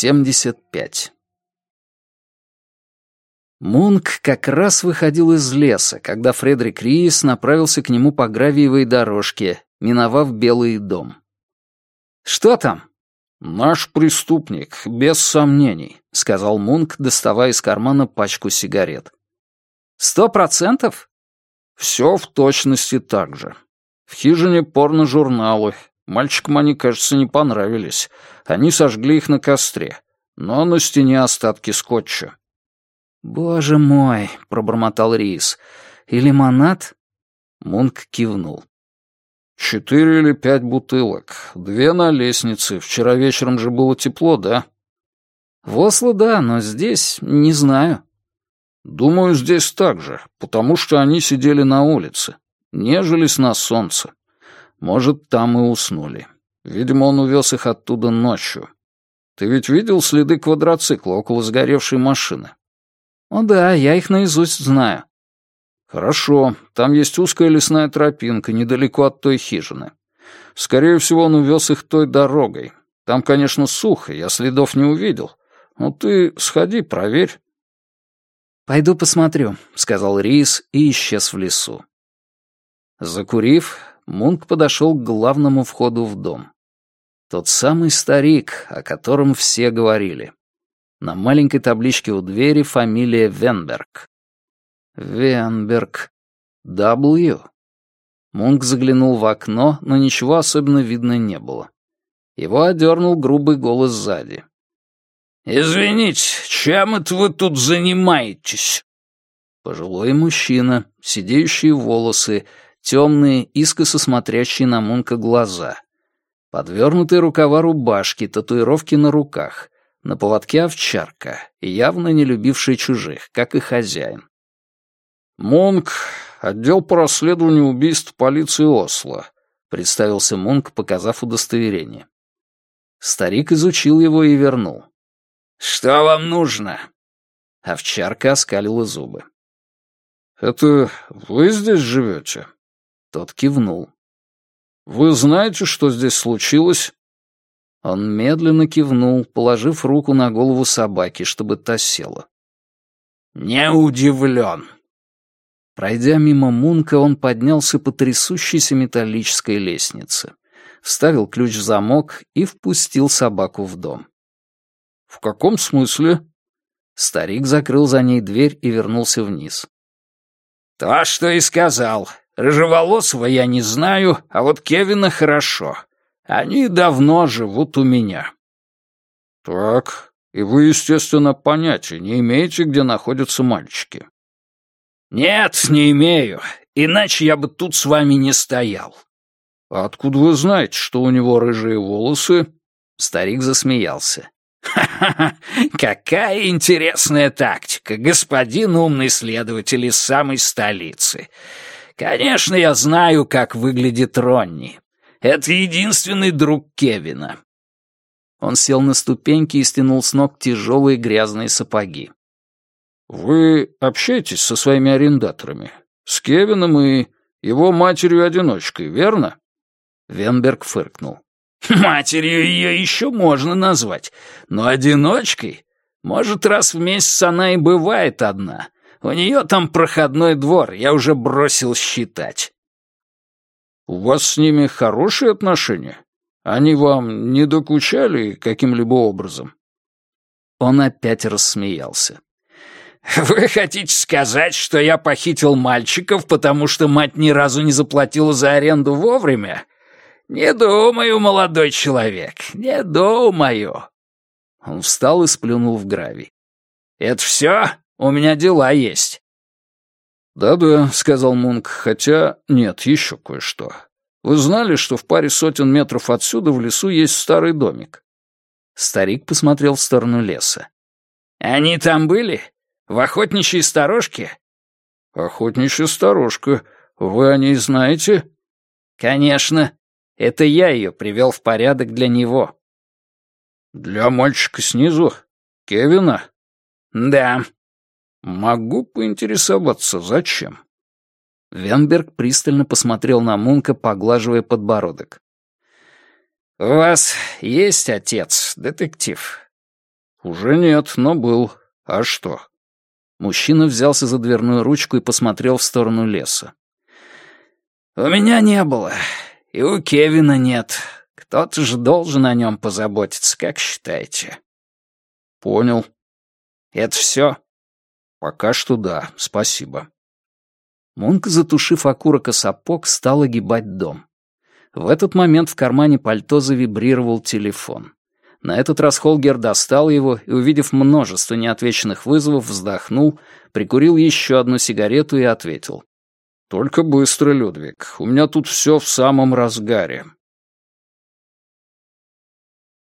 75 Мунк как раз выходил из леса, когда Фредерик Риес направился к нему по гравиевой дорожке, миновав Белый дом. «Что там?» «Наш преступник, без сомнений», — сказал Мунк, доставая из кармана пачку сигарет. «Сто процентов?» «Все в точности так же. В хижине порно-журналы. Мальчикам они, кажется, не понравились. Они сожгли их на костре. Но на стене остатки скотча. «Боже мой!» — пробормотал Рис. «И лимонад?» Мунк кивнул. «Четыре или пять бутылок. Две на лестнице. Вчера вечером же было тепло, да?» «В Осло, да, но здесь не знаю». «Думаю, здесь так же, потому что они сидели на улице, нежились на солнце. Может, там и уснули. Видимо, он увез их оттуда ночью. Ты ведь видел следы квадроцикла около сгоревшей машины?» «О да, я их наизусть знаю». «Хорошо. Там есть узкая лесная тропинка недалеко от той хижины. Скорее всего, он увез их той дорогой. Там, конечно, сухо, я следов не увидел. Но ты сходи, проверь». «Пойду посмотрю», — сказал Рис и исчез в лесу. Закурив, Мунк подошел к главному входу в дом. Тот самый старик, о котором все говорили. На маленькой табличке у двери фамилия Венберг. Венберг. W. Мунк заглянул в окно, но ничего особенно видно не было. Его одернул грубый голос сзади. «Извините, чем это вы тут занимаетесь?» Пожилой мужчина, сидеющие волосы, темные, искоса смотрящие на Мунка глаза. Подвернутые рукава рубашки, татуировки на руках. На поводке овчарка, явно не любившая чужих, как и хозяин. «Мунк, отдел по расследованию убийств полиции Осло», — представился Мунк, показав удостоверение. Старик изучил его и вернул. «Что вам нужно?» Овчарка оскалила зубы. «Это вы здесь живете?» Тот кивнул. «Вы знаете, что здесь случилось?» Он медленно кивнул, положив руку на голову собаки, чтобы та села. «Не удивлен». Пройдя мимо Мунка, он поднялся по трясущейся металлической лестнице, вставил ключ в замок и впустил собаку в дом. «В каком смысле?» Старик закрыл за ней дверь и вернулся вниз. «То, что и сказал. Рыжеволосого я не знаю, а вот Кевина хорошо. Они давно живут у меня». «Так, и вы, естественно, понятия не имеете, где находятся мальчики?» «Нет, не имею, иначе я бы тут с вами не стоял». А «Откуда вы знаете, что у него рыжие волосы?» Старик засмеялся. «Ха-ха-ха! Какая интересная тактика, господин умный следователь из самой столицы! Конечно, я знаю, как выглядит Ронни. Это единственный друг Кевина». Он сел на ступеньки и стянул с ног тяжелые грязные сапоги. «Вы общаетесь со своими арендаторами? С Кевином и его матерью-одиночкой, верно?» Венберг фыркнул. «Матерью ее еще можно назвать, но одиночкой? Может, раз в месяц она и бывает одна. У нее там проходной двор, я уже бросил считать». «У вас с ними хорошие отношения? Они вам не докучали каким-либо образом?» Он опять рассмеялся. «Вы хотите сказать, что я похитил мальчиков, потому что мать ни разу не заплатила за аренду вовремя? Не думаю, молодой человек, не думаю». Он встал и сплюнул в гравий. «Это все? У меня дела есть». «Да-да», — сказал Мунк, — «хотя нет, еще кое-что. Вы знали, что в паре сотен метров отсюда в лесу есть старый домик?» Старик посмотрел в сторону леса. «Они там были? В охотничьей сторожке?» «Охотничья сторожка. Вы о ней знаете?» «Конечно. Это я ее привел в порядок для него». «Для мальчика снизу? Кевина?» «Да». «Могу поинтересоваться, зачем?» Венберг пристально посмотрел на Мунка, поглаживая подбородок. «У вас есть отец, детектив?» «Уже нет, но был. А что?» Мужчина взялся за дверную ручку и посмотрел в сторону леса. «У меня не было. И у Кевина нет. Кто-то же должен о нем позаботиться, как считаете?» «Понял». «Это все?» «Пока что да, спасибо». Мунк, затушив окурок и сапог, стал огибать дом. В этот момент в кармане пальто завибрировал телефон. На этот раз Холгер достал его и, увидев множество неотвеченных вызовов, вздохнул, прикурил еще одну сигарету и ответил. «Только быстро, Людвиг. У меня тут все в самом разгаре.